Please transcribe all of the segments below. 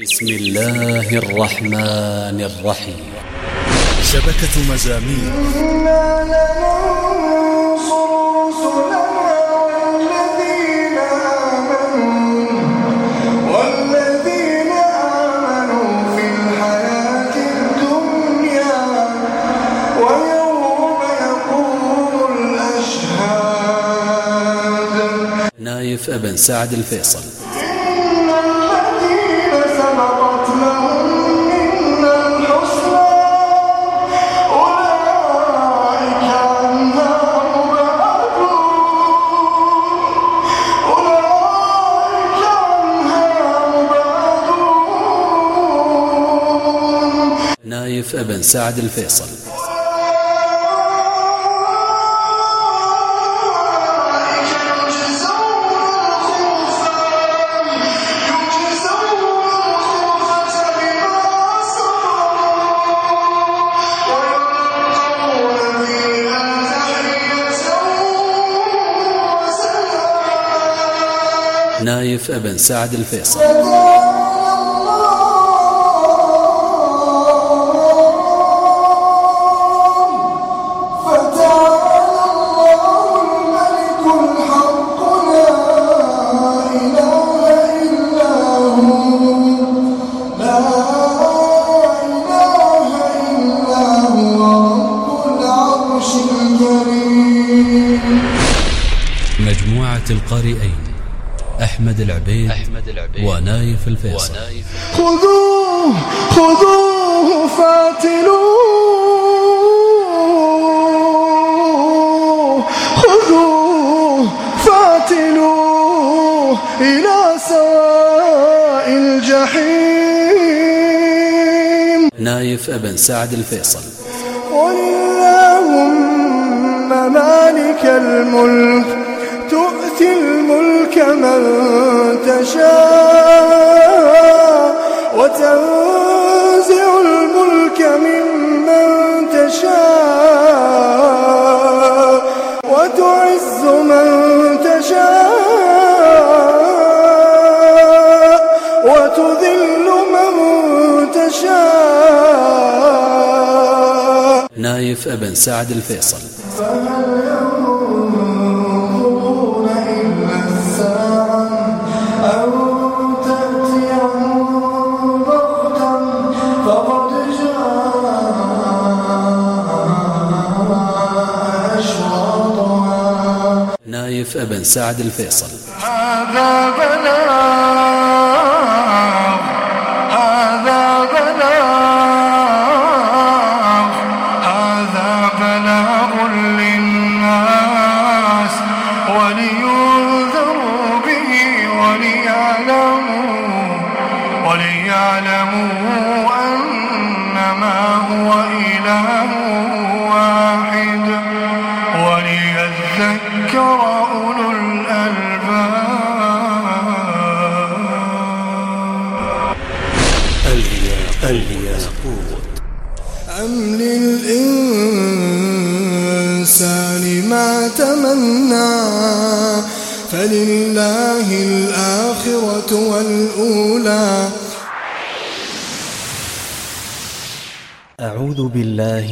بسم الله الرحمن الرحيم. شبكة مزامير إنا لننصر رسلنا والذين آمنوا والذين آمنوا في الحياة الدنيا ويوم يقوم الأشهاد نايف أبن سعد الفيصل. نايف ابن سعد الفيصل. نايف ابن سعد الفيصل. الفيصل. خذوه خذوه فاتلوه خذوه فاتلوه إلى سواء الجحيم. نايف أبن سعد الفيصل. اللهم مالك الملك تؤتي الملك من تشاء. وتنزع الملك ممن تشاء وتعز من تشاء وتذل من تشاء. نايف أبن سعد الفيصل. ابن سعد الفيصل. هذا بلاغ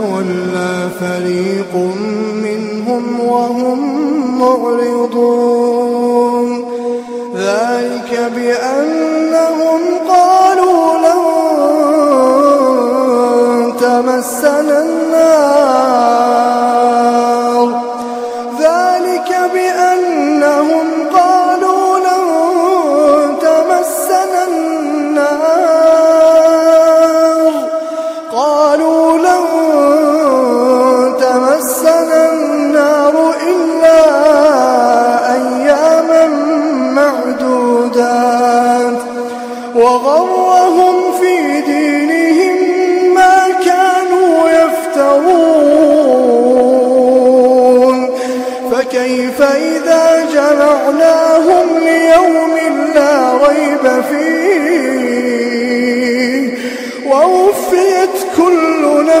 يتولى فريق منهم وهم معرضون. ذلك بأنهم قالوا لن تمسنا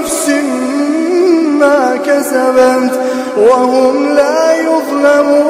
نفس ما كسبت وهم لا يظلمون.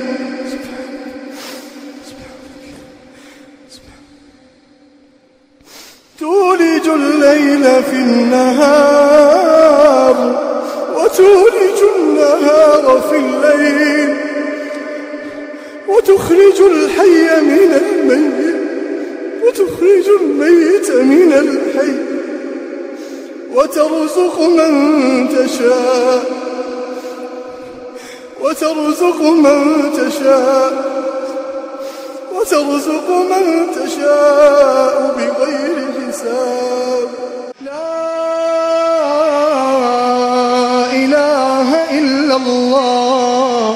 وترزق من تشاء بغير حساب. لا إله إلا الله.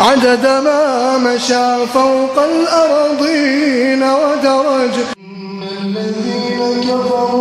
عدد ما مشى فوق الأرضين ودرج. إن الذين كفروا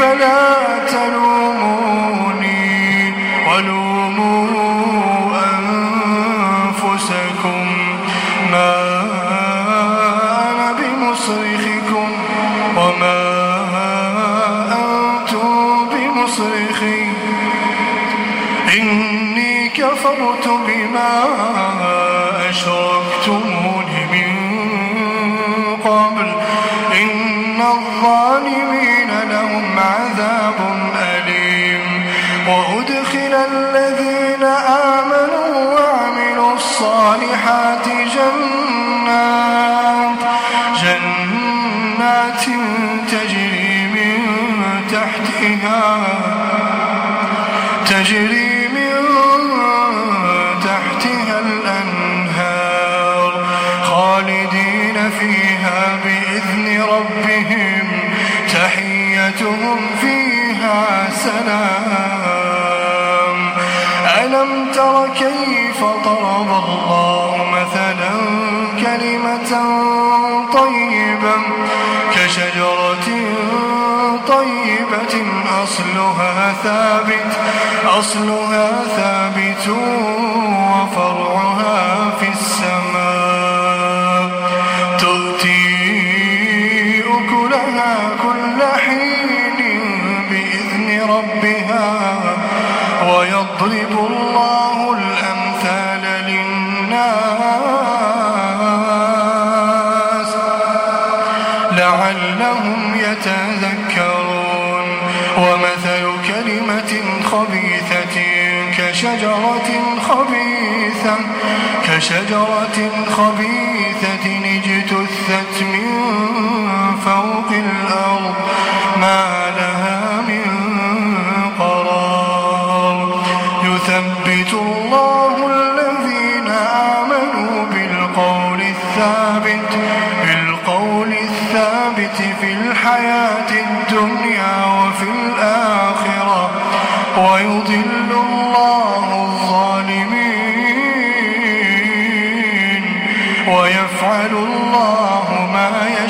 فلا جنتهم فيها سلام. ألم تر كيف طرب الله مثلا كلمة طيبا كشجرة طيبة أصلها ثابت أصلها ثابت وفرعها في السماء. يضرب الله الأمثال للناس لعلهم يتذكرون. ومثل كلمة خبيثة كشجرة خبيثة كشجرة خبيثة اجتثت من فوق الأرض. ما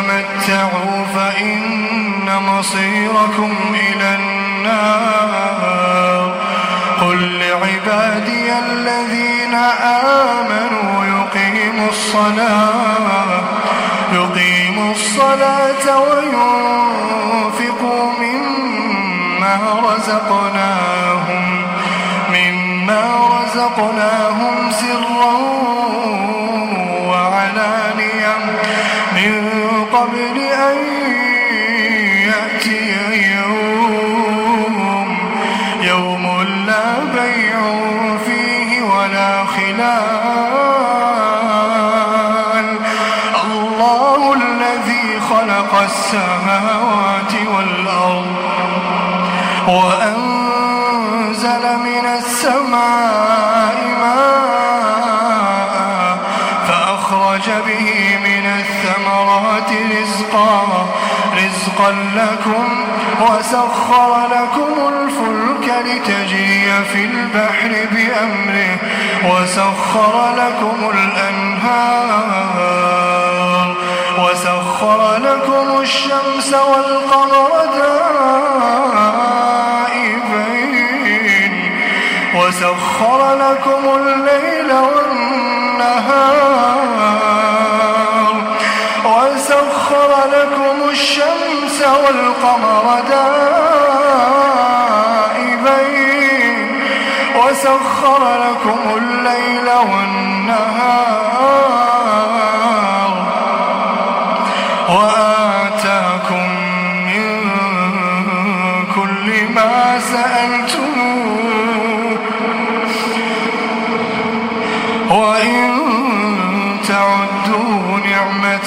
تمتعوا فإن مصيركم إلى النار. قل لعبادي الذين آمنوا يقيموا الصلاة يقيموا الصلاة وينفقوا مما رزقناهم مما رزقناهم سرا وأنزل من السماء ماء فأخرج به من الثمرات رزقا رزقا لكم وسخر لكم الفلك لتجري في البحر بأمره وسخر لكم الأنهار وسخر لكم الشمس والقمر وسخر لكم الليل والنهار وسخر لكم الشمس والقمر دائبين وسخر لكم الليل والنهار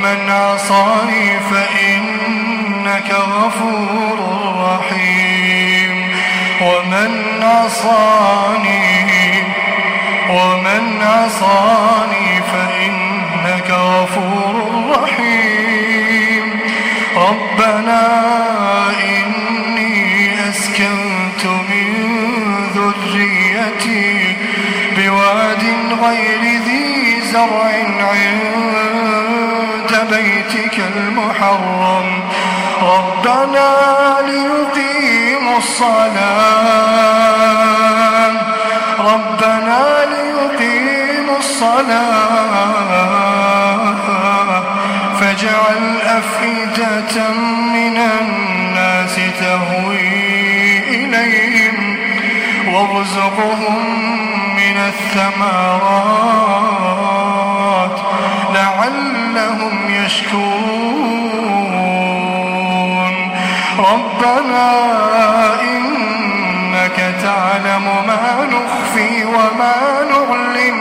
ومن عصاني فإنك غفور رحيم. ومن عصاني ومن عصاني فإنك غفور رحيم. ربنا إني أسكنت من ذريتي بواد غير ذي زرع عند بيتك المحرم. ربنا ليقيموا الصلاة. ربنا ليقيموا الصلاة. فاجعل أفئدة من الناس تهوي إليهم وارزقهم من الثمرات. لعلهم يشكرون. ربنا إنك تعلم ما نخفي وما نعلن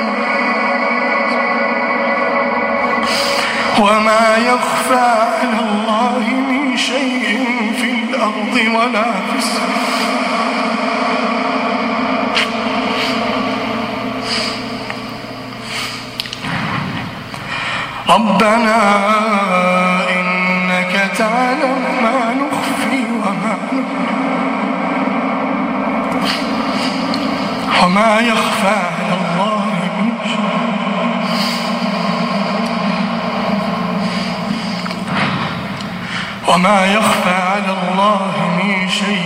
وما يخفى على الله من شيء في الأرض ولا في السماء. ربنا إنك تعلم ما نخفي وما وما يخفى على الله من شيء. وما يخفى على الله من شيء.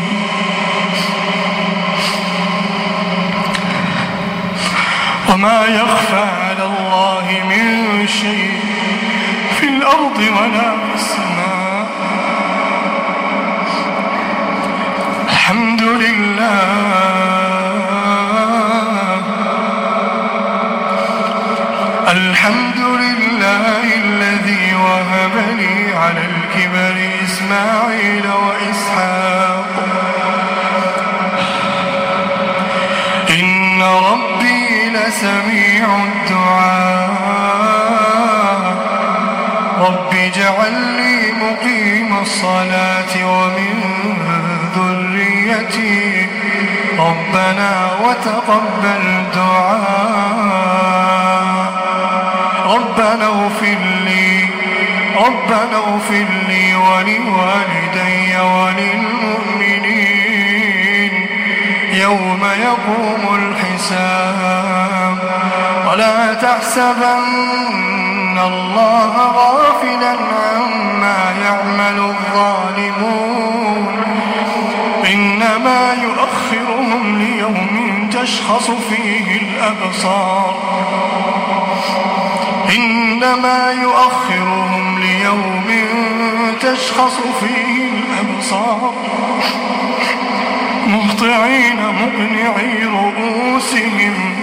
وما يخفى على الله من شيء. الأرض ولا في السماء. الحمد لله. الحمد لله الذي وهب لي على الكبر إسماعيل وإسحاق. إن ربي لسميع الدعاء. اجعل لي مقيم الصلاة ومن ذريتي. ربنا وتقبل دعاء. ربنا اغفر لي ربنا اغفر لي ولوالدي وللمؤمنين. يوم يقوم الحساب. ولا تحسبن الله غافلا عما يعمل الظالمون إنما يؤخرهم ليوم تشخص فيه الأبصار إنما يؤخرهم ليوم تشخص فيه الأبصار مهطعين مقنعي رؤوسهم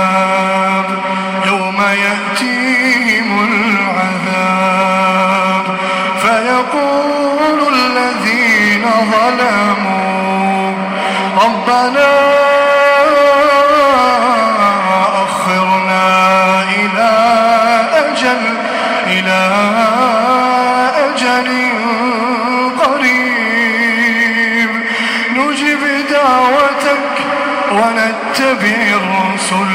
ظلموا ربنا أخرنا إلى أجل إلى أجل قريب. نجب دعوتك ونتبع الرسل.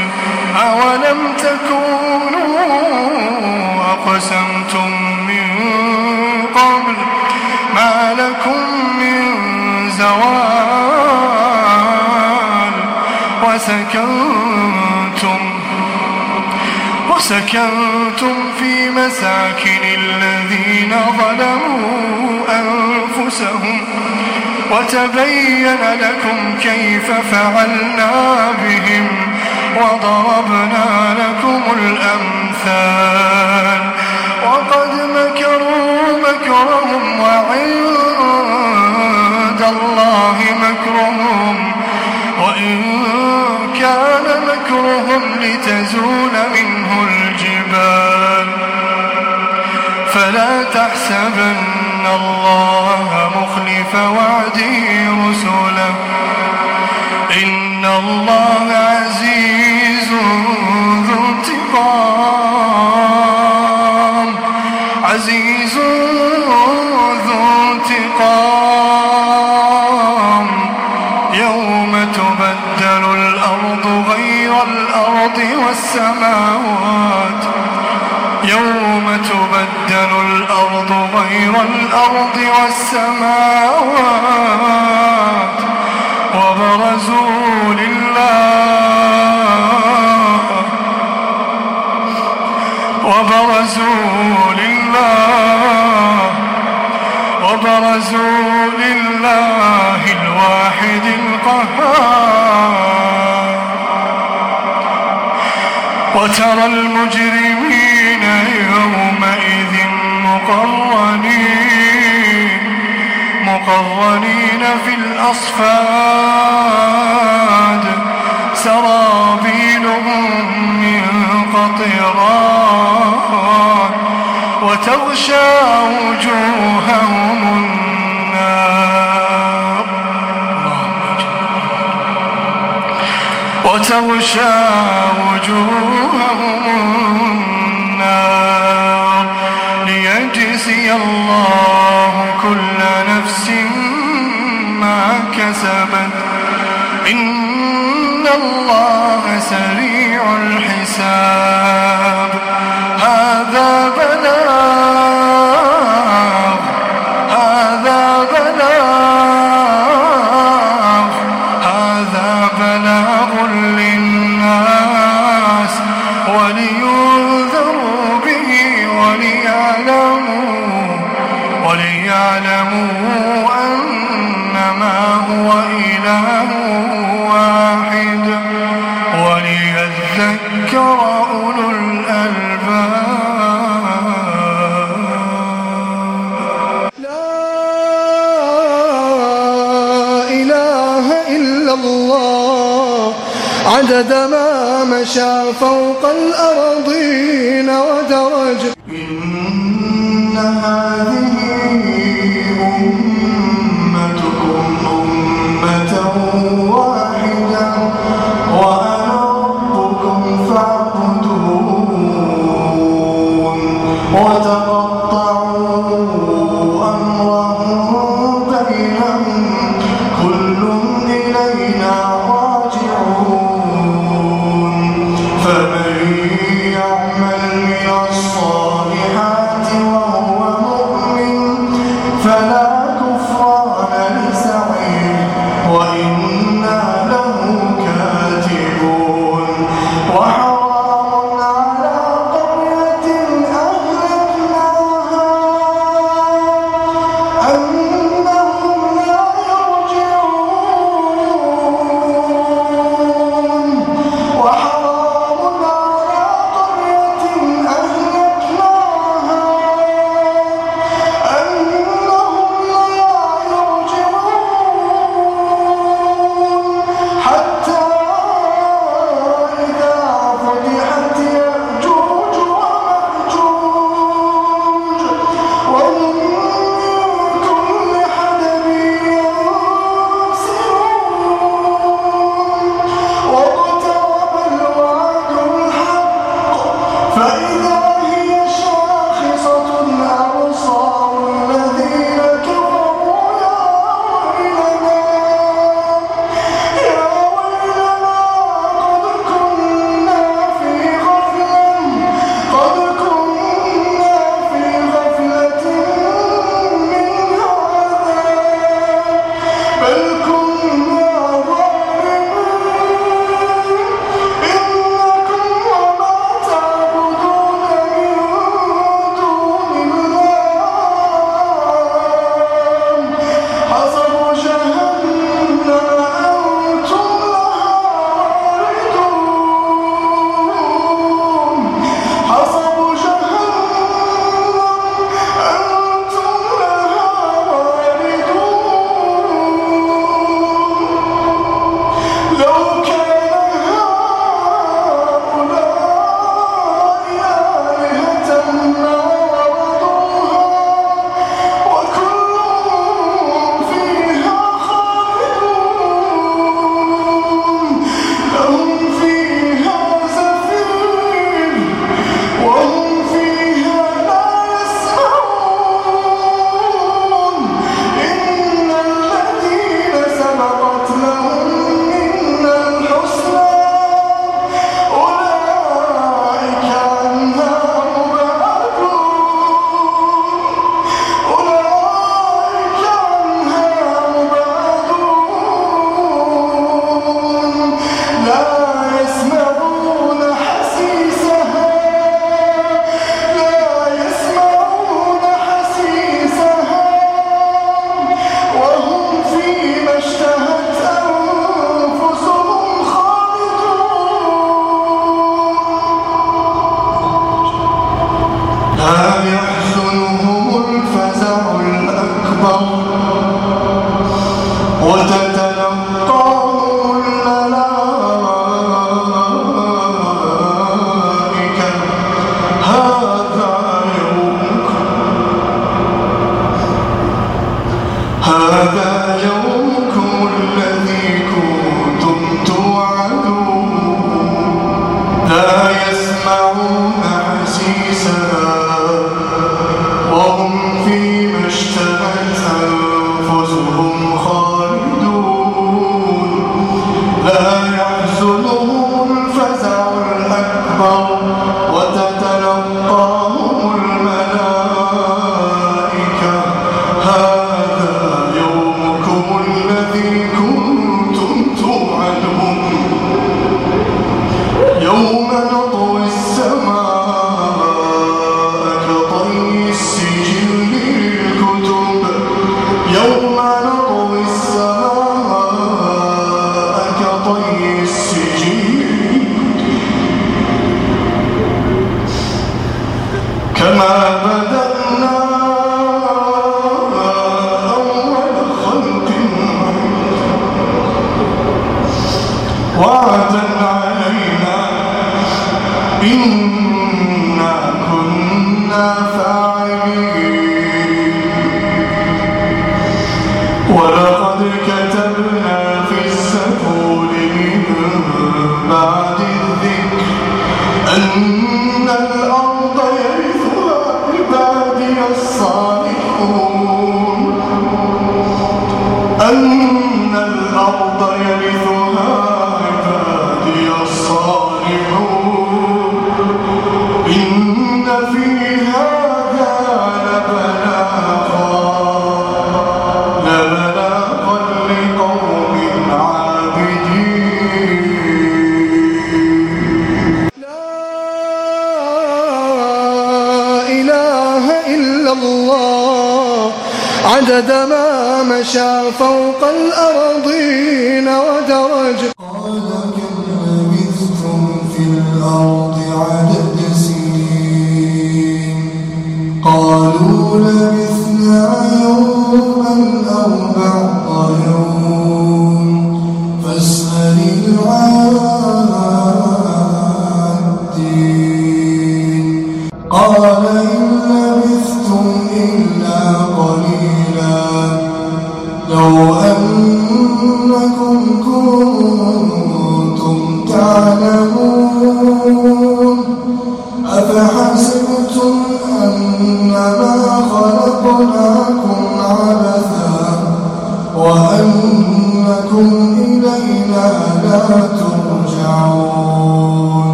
أولم تكونوا أقسمتم من قبل؟ ما لكم زوال. وسكنتم وسكنتم في مساكن الذين ظلموا أنفسهم. وتبين لكم كيف فعلنا بهم وضربنا لكم الأمثال. وقد مكروا مكرهم الله مكرهم وإن كان مكرهم لتزول منه الجبال فلا تحسبن الله مخلف وعده رسله إن الله غير الأرض والسماوات وبرزوا لله وبرزوا لله وبرزوا لله الواحد القهار وترى المجرمين مقرنين في الأصفاد. سرابيلهم من قطران. وتغشى وجوههم النار. وتغشى وجوههم النار. ليجزي الله كسبت إن الله سريع الحساب. هذا ما مشى فوق الأرضين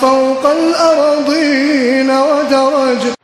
فوق الأرضين ودرج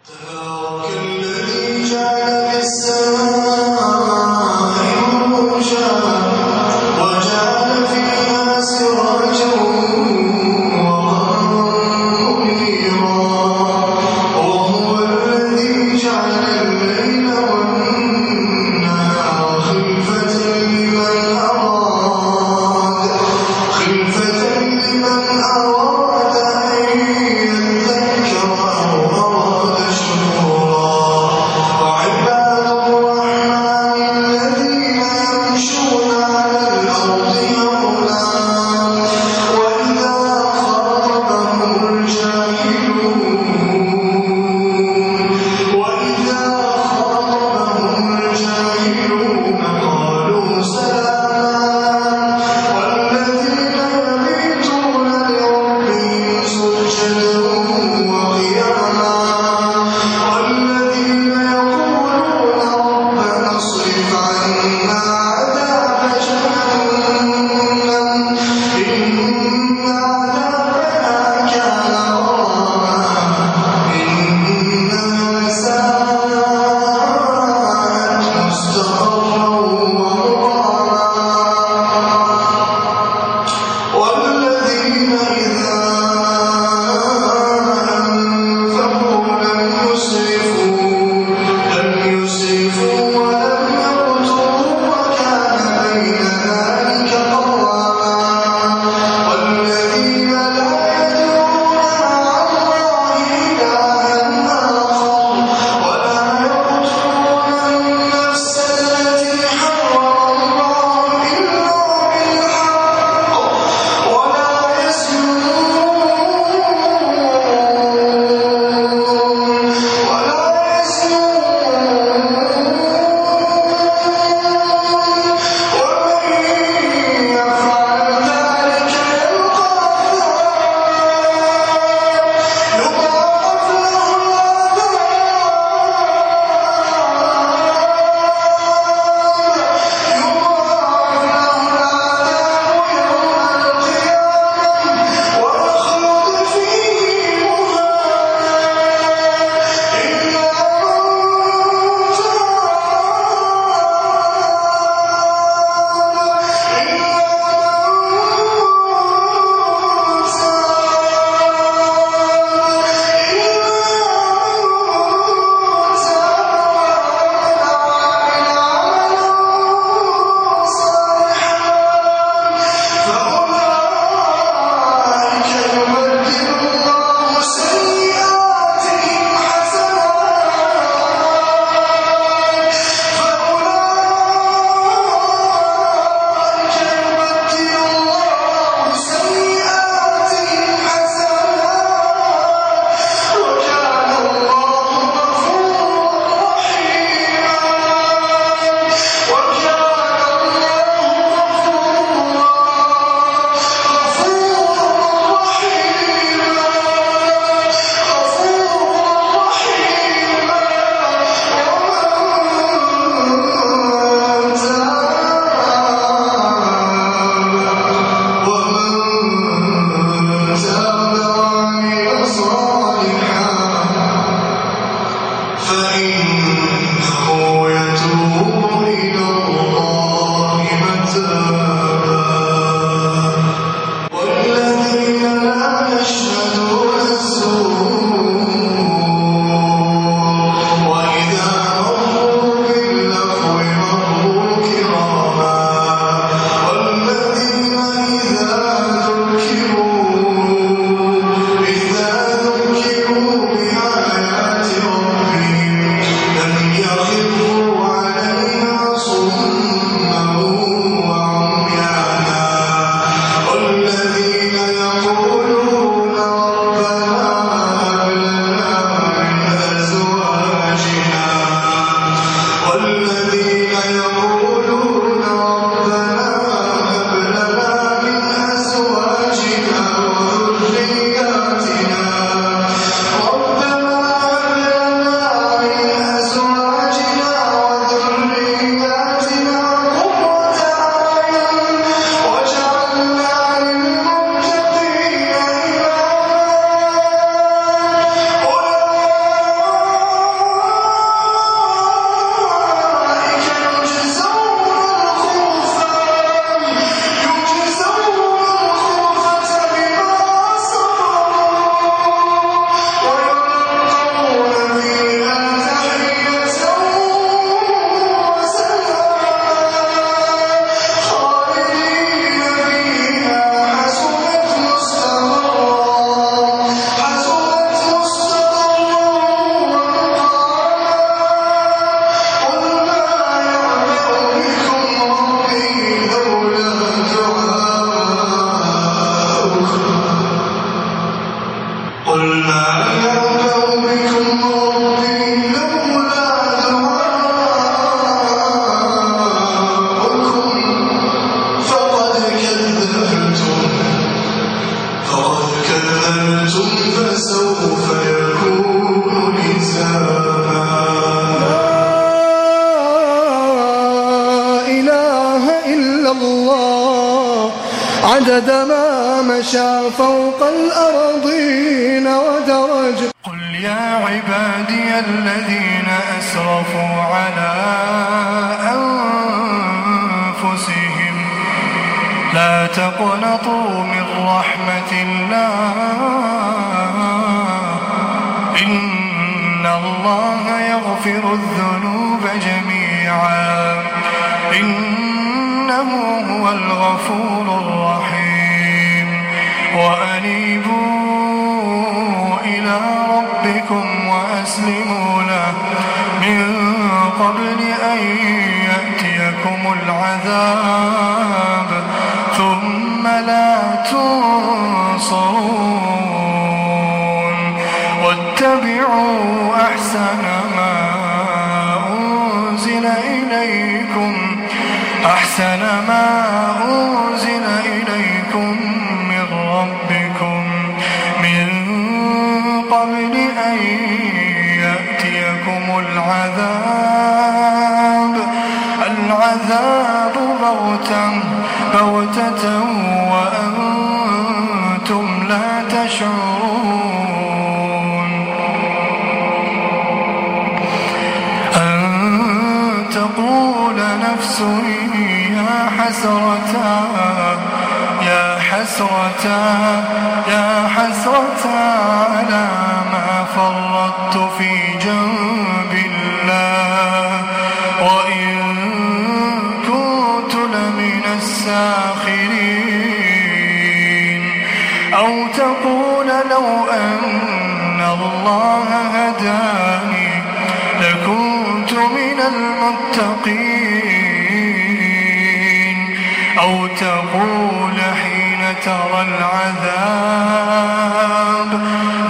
أو تقول حين ترى العذاب.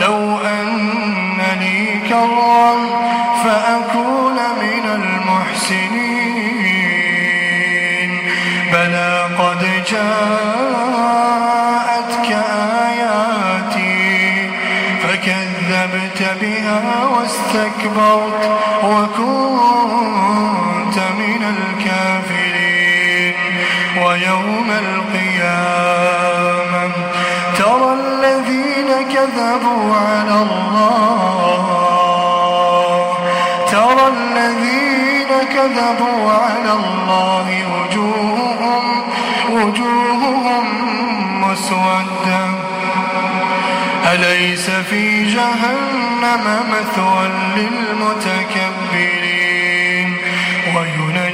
لو أن لي فأكون من المحسنين. بلى قد جاءتك آياتي فكذبت بها واستكبرت وكنت ويوم القيامة. ترى الذين كذبوا على الله. ترى الذين كذبوا على الله وجوههم وجوههم مسودة. أليس في جهنم مثوى للمتكبرين؟ وينجي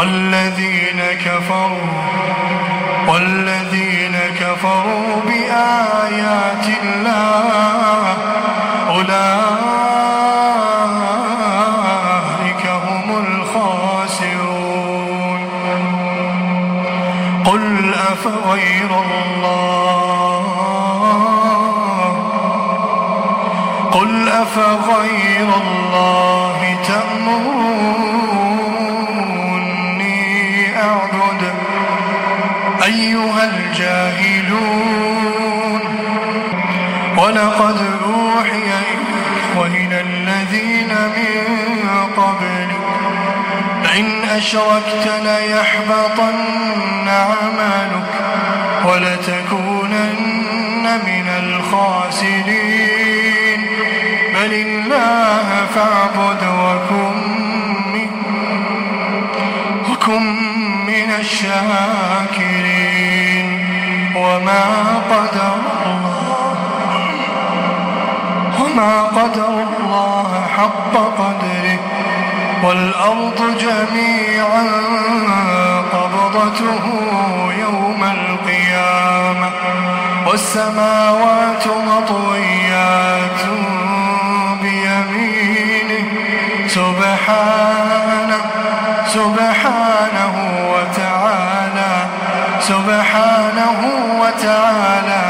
والذين كفروا والذين كفروا بآيات الله أولئك هم الخاسرون. قل أفغير الله؟ قل أفغير الله؟ ولقد أوحي وإلى الذين من قبلك. لئن أشركت ليحبطن عملك ولتكونن من الخاسرين. بل الله فاعبد وكن من وكن من الشاكرين. وما قدر الله وما قدر الله حق قدره والأرض جميعا قبضته يوم القيامة والسماوات مطويات بيمينه سبحانه سبحانه وتعالى سبحانه وتعالى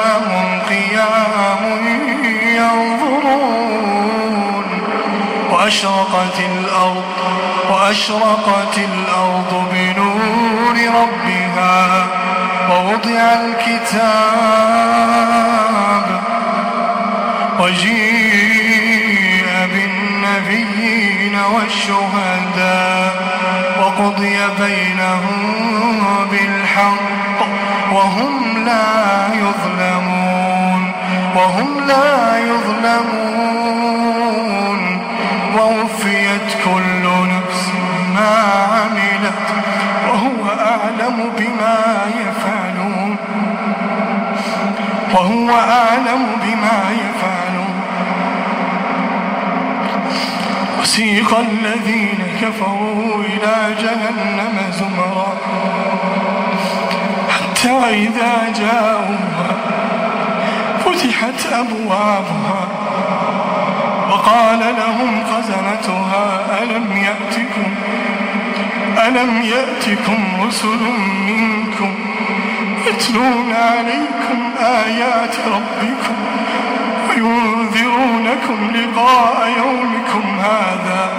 وأشرقت الأرض وأشرقت الأرض بنور ربها ووضع الكتاب وجيء بالنبيين والشهداء وقضي بينهم بالحق وهم لا يظلمون وهم لا يظلمون. ووفيت كل نفس ما عملت وهو أعلم بما يفعلون وهو أعلم بما يفعلون. وسيق الذين كفروا إلى جهنم زمرا. حتى إذا جاءوها فتحت أبوابها. وقال لهم خزنتها ألم يأتكم؟ ألم يأتكم رسل منكم يتلون عليكم آيات ربكم وينذرونكم لقاء يومكم هذا؟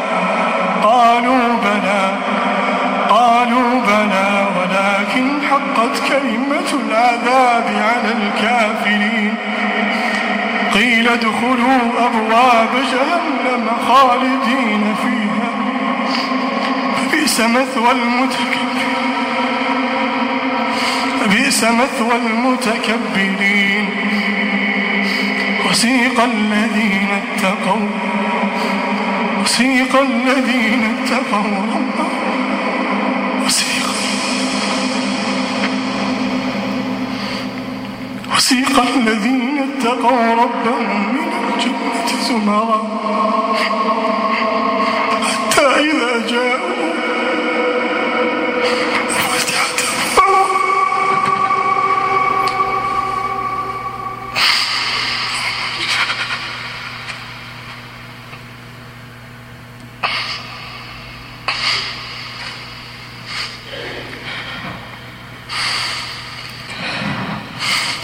قالوا بلى قالوا بلى ولكن حقت كلمة العذاب على الكافرين. قيل ادخلوا أبواب جهنم خالدين فيها. فبئس مثوى المتكبرين. فبئس مثوى المتكبرين. وسيق الذين اتقوا. وسيق الذين اتقوا ربهم. وسيق وسيق الذين اتقوا ربهم من الجنة زمرا حتى إذا جاءوا فتحت أبوابها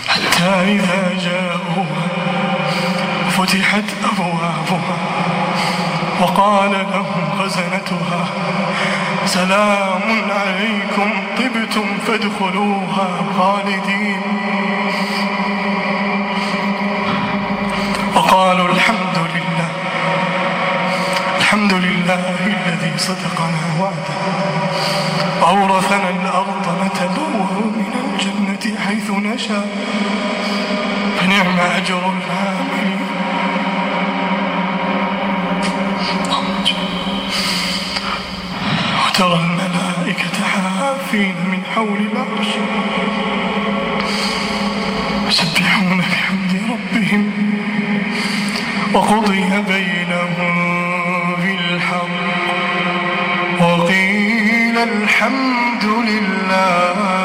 حتى إذا جاءوها فتحت أبوابها وقال لهم خزنتها سلام عليكم طبتم فادخلوها خالدين. وقالوا الحمد لله الحمد لله الذي صدقنا وعده. وأورثنا وقضي بينهم بالحق وقيل الحمد لله.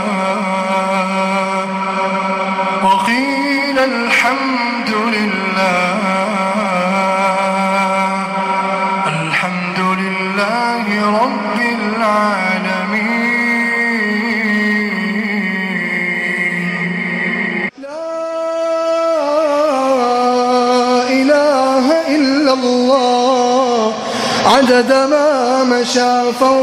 مشى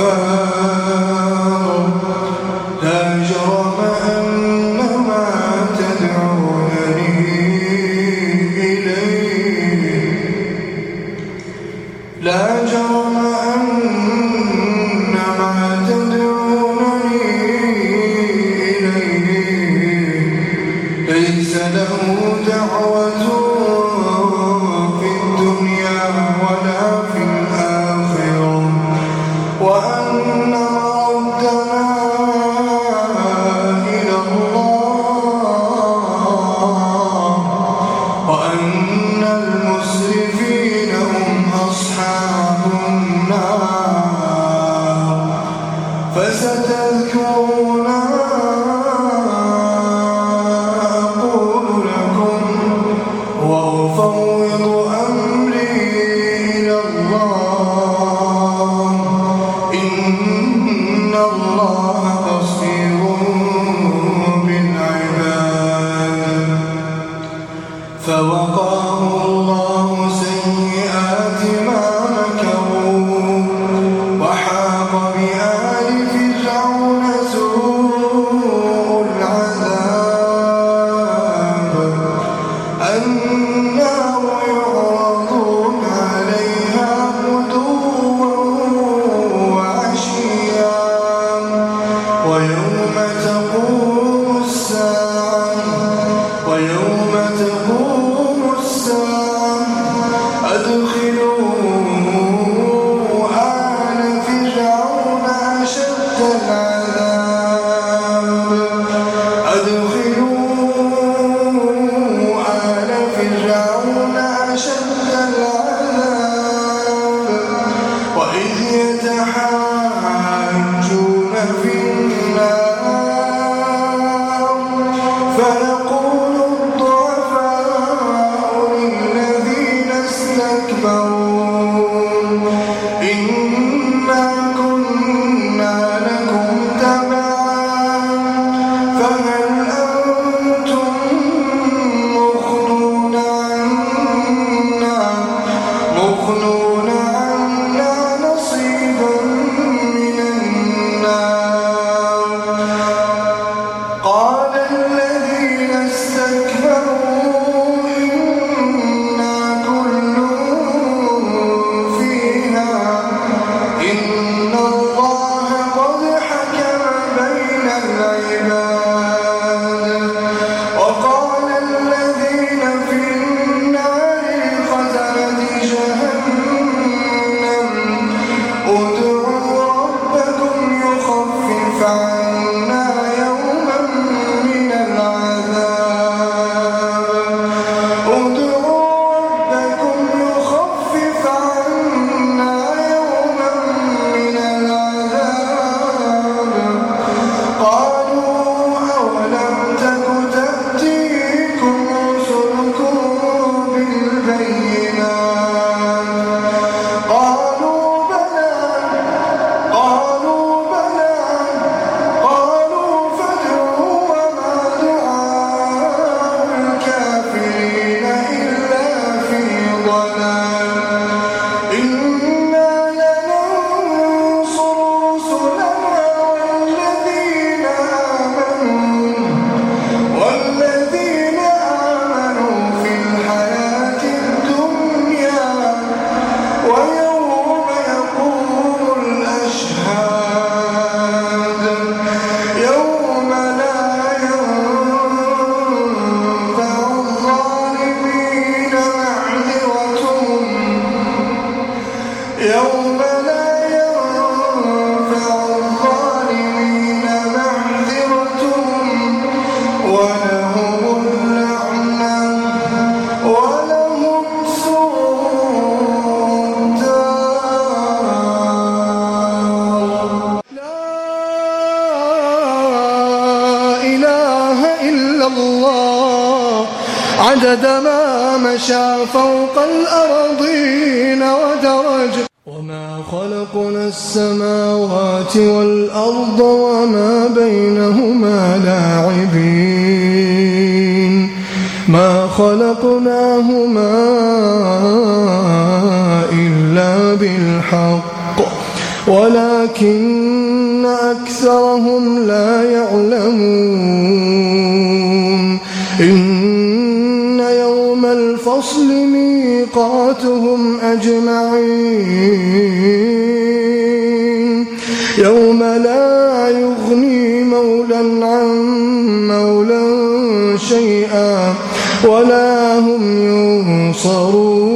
الغفار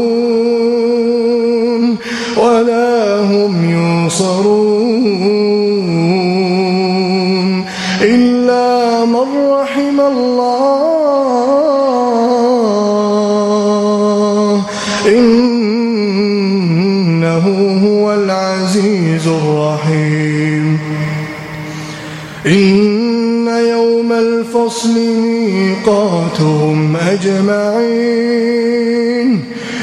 ينصرون ولا هم ينصرون إلا من رحم الله. إنه هو العزيز الرحيم. إن يوم الفصل ميقاتهم أجمعين.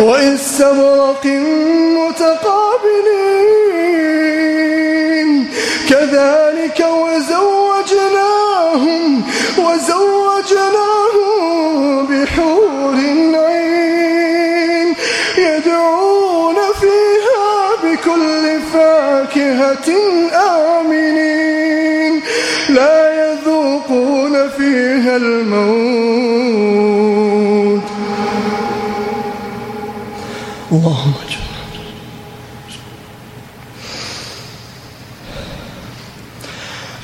وإستبرق متقابلين. كذلك وزوجناهم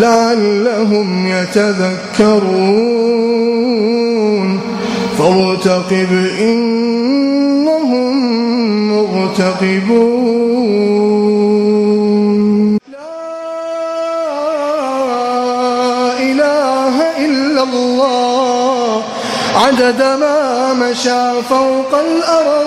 لعلهم يتذكرون. فارتقب إنهم مرتقبون. لا إله إلا الله. عدد ما مشى فوق الأرضين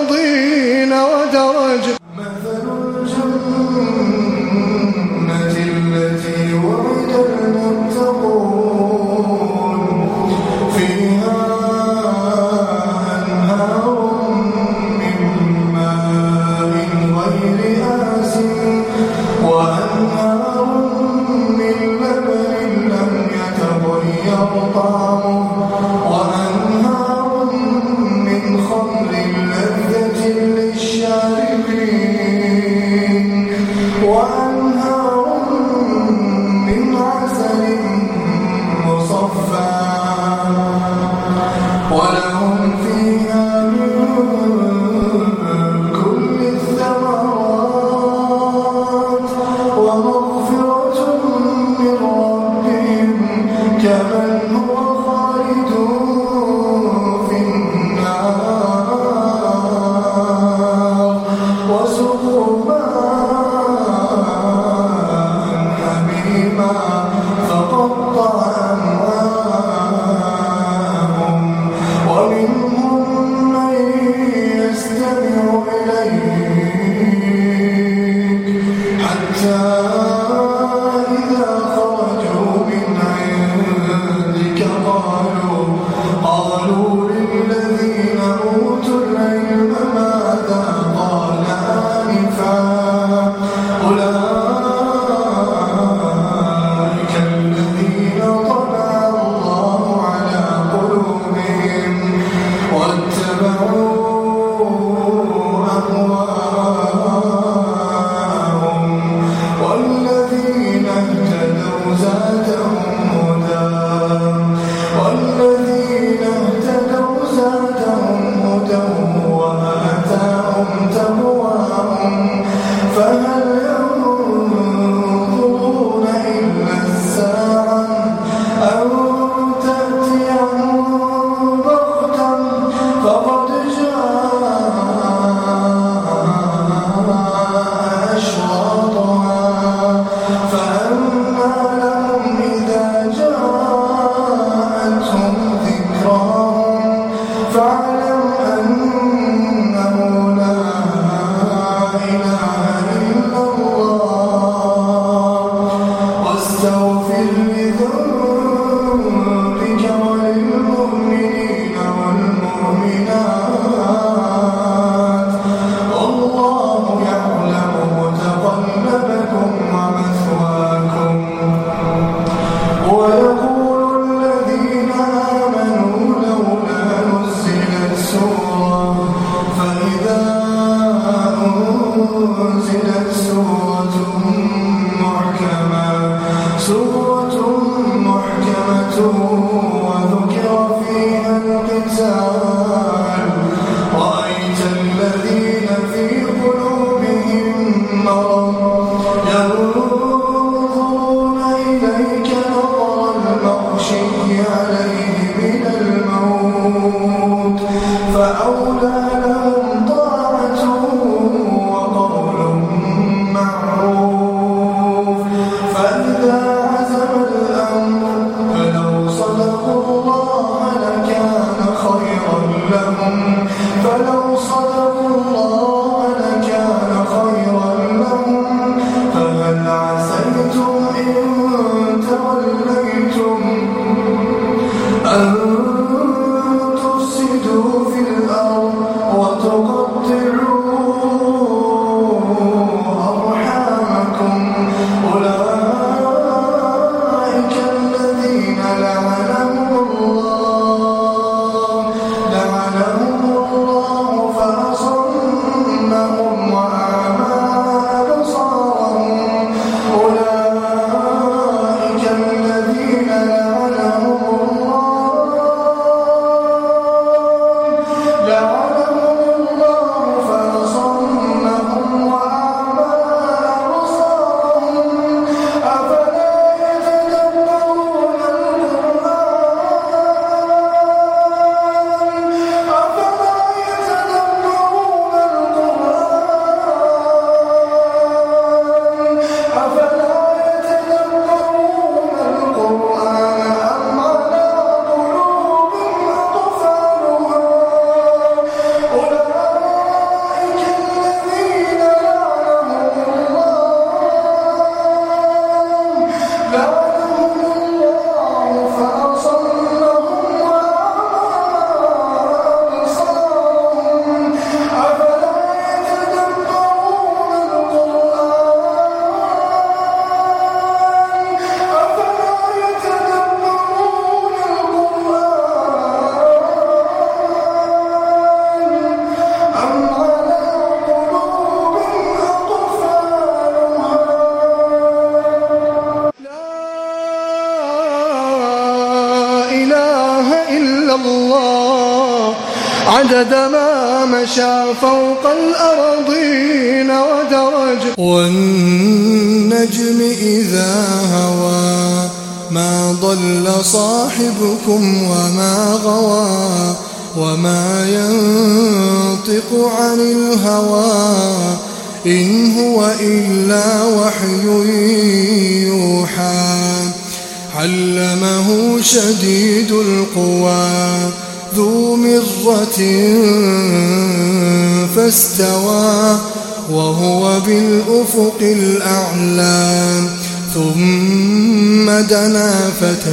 مشى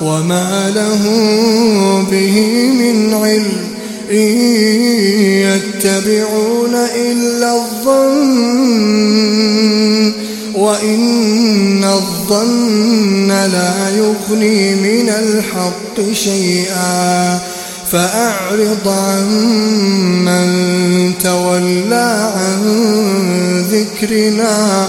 وما لهم به من علم إن يتبعون إلا الظن وإن الظن لا يغني من الحق شيئا فأعرض عن من تولى عن ذكرنا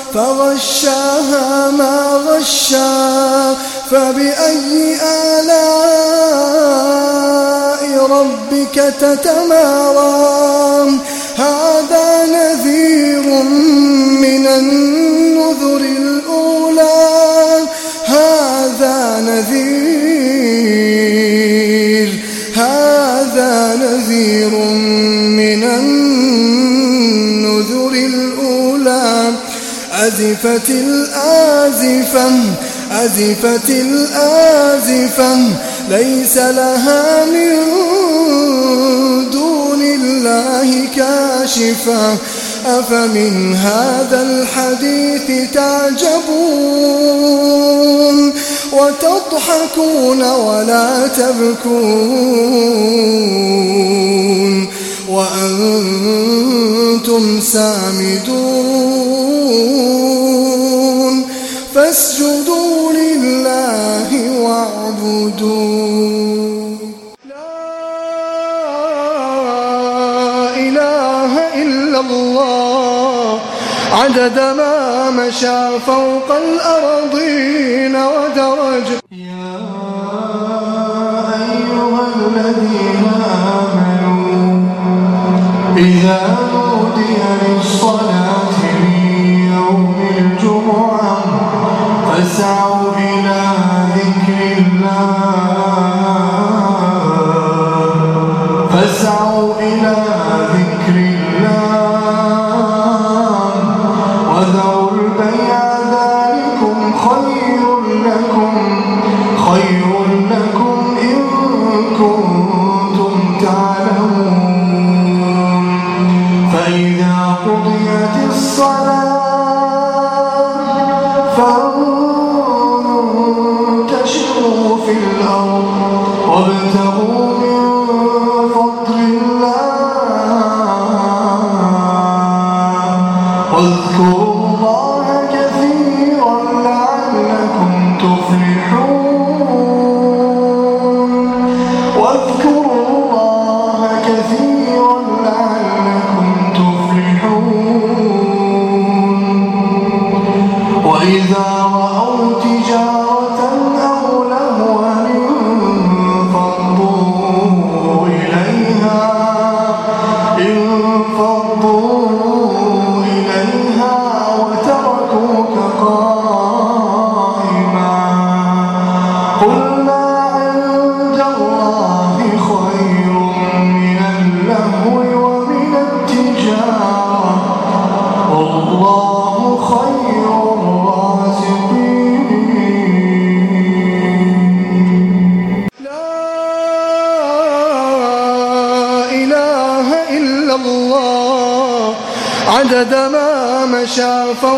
فغشاها ما غشا فبأي آلاء ربك تتمارى؟ هذا نذير من النذر أزفت الآزفة أزفت الآزفة ليس لها من دون الله كاشفة أفمن هذا الحديث تعجبون؟ وتضحكون ولا تبكون؟ وأنتم سامدون؟ فاسجدوا لله واعبدوا. لا إله إلا الله. عدد ما مشى فوق الأرضين ودرج. يا أيها الذين آمنوا إذا your fall.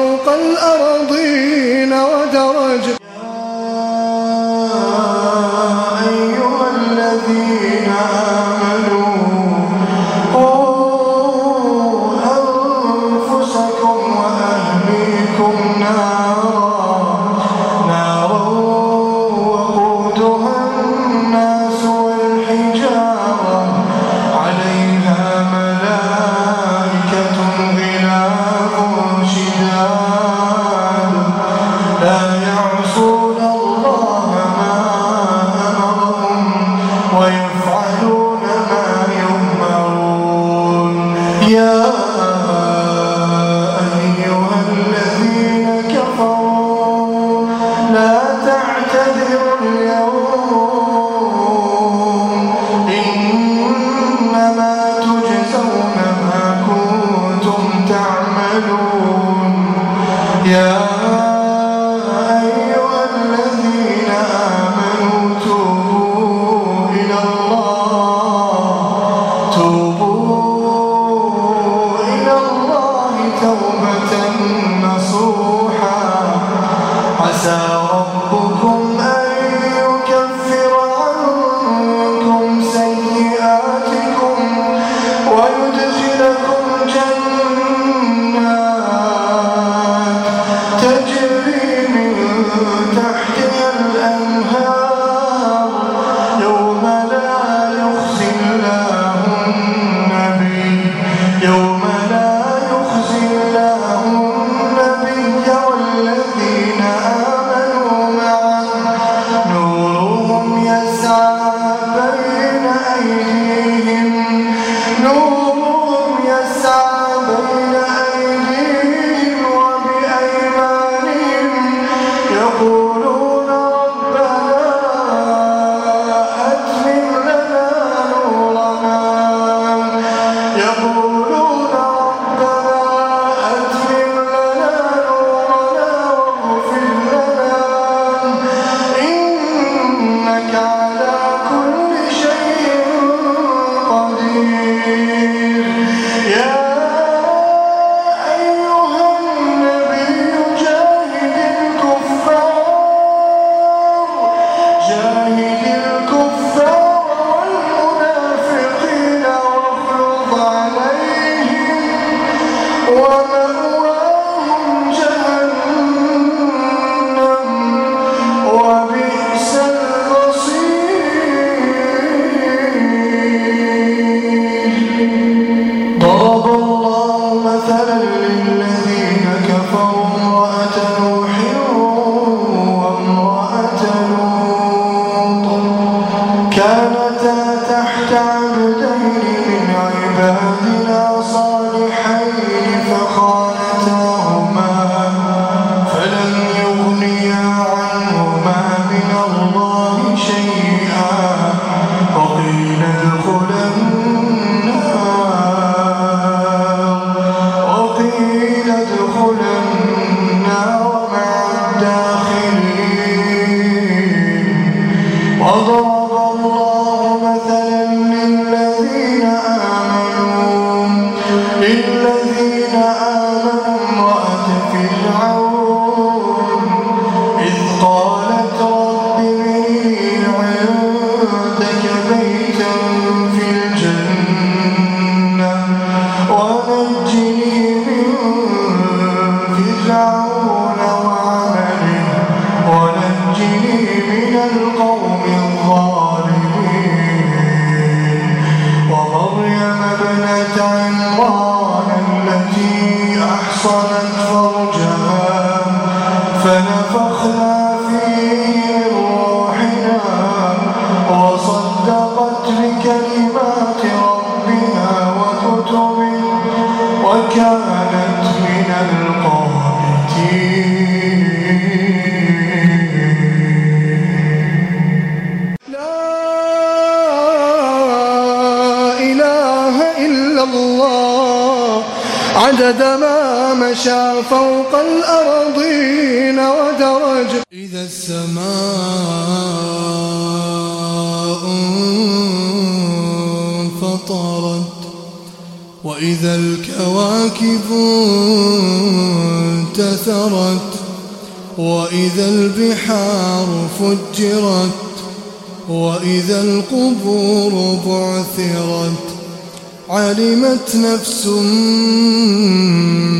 نفس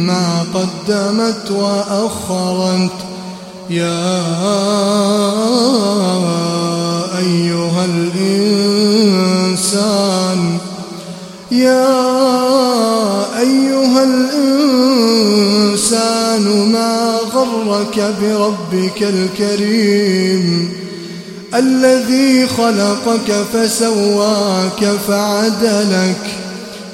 ما قدمت وأخرت. يا أيها الإنسان يا أيها الإنسان ما غرك بربك الكريم؟ الذي خلقك فسواك فعدلك.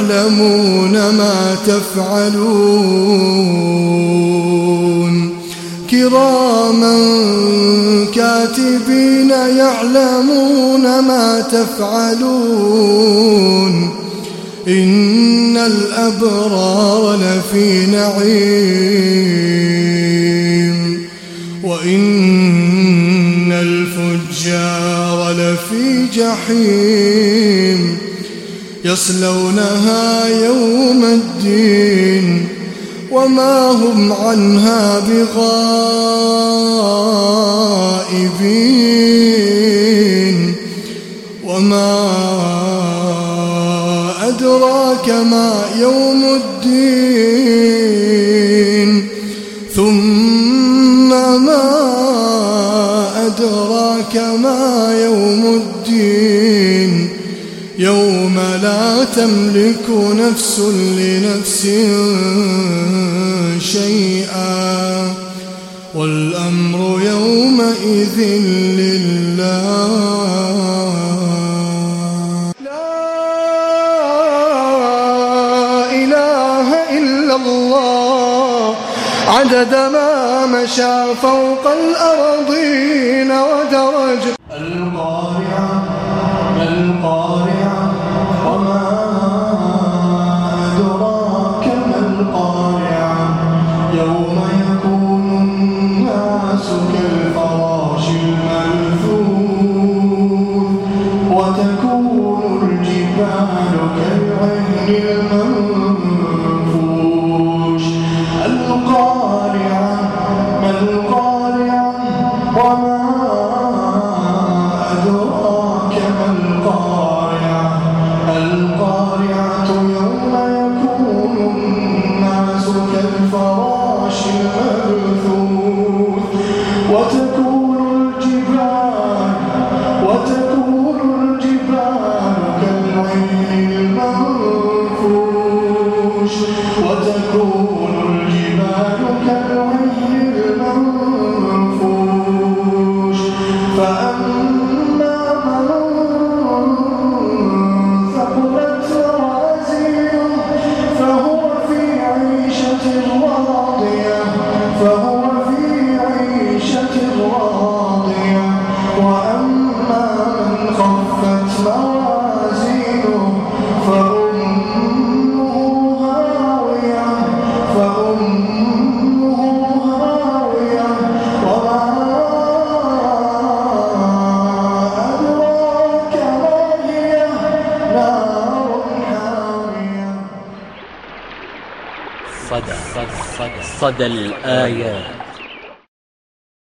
يعلمون ما تفعلون. كراما كاتبين يعلمون ما تفعلون. إن الأبرار لفي نعيم. وإن الفجار لفي جحيم. يصلونها يوم الدين وما هم عنها بغائبين وما أدراك ما يوم الدين تملك نفس لنفس شيئا والأمر يومئذ لله. لا إله إلا الله. عدد ما مشى فوق صدى الآيات.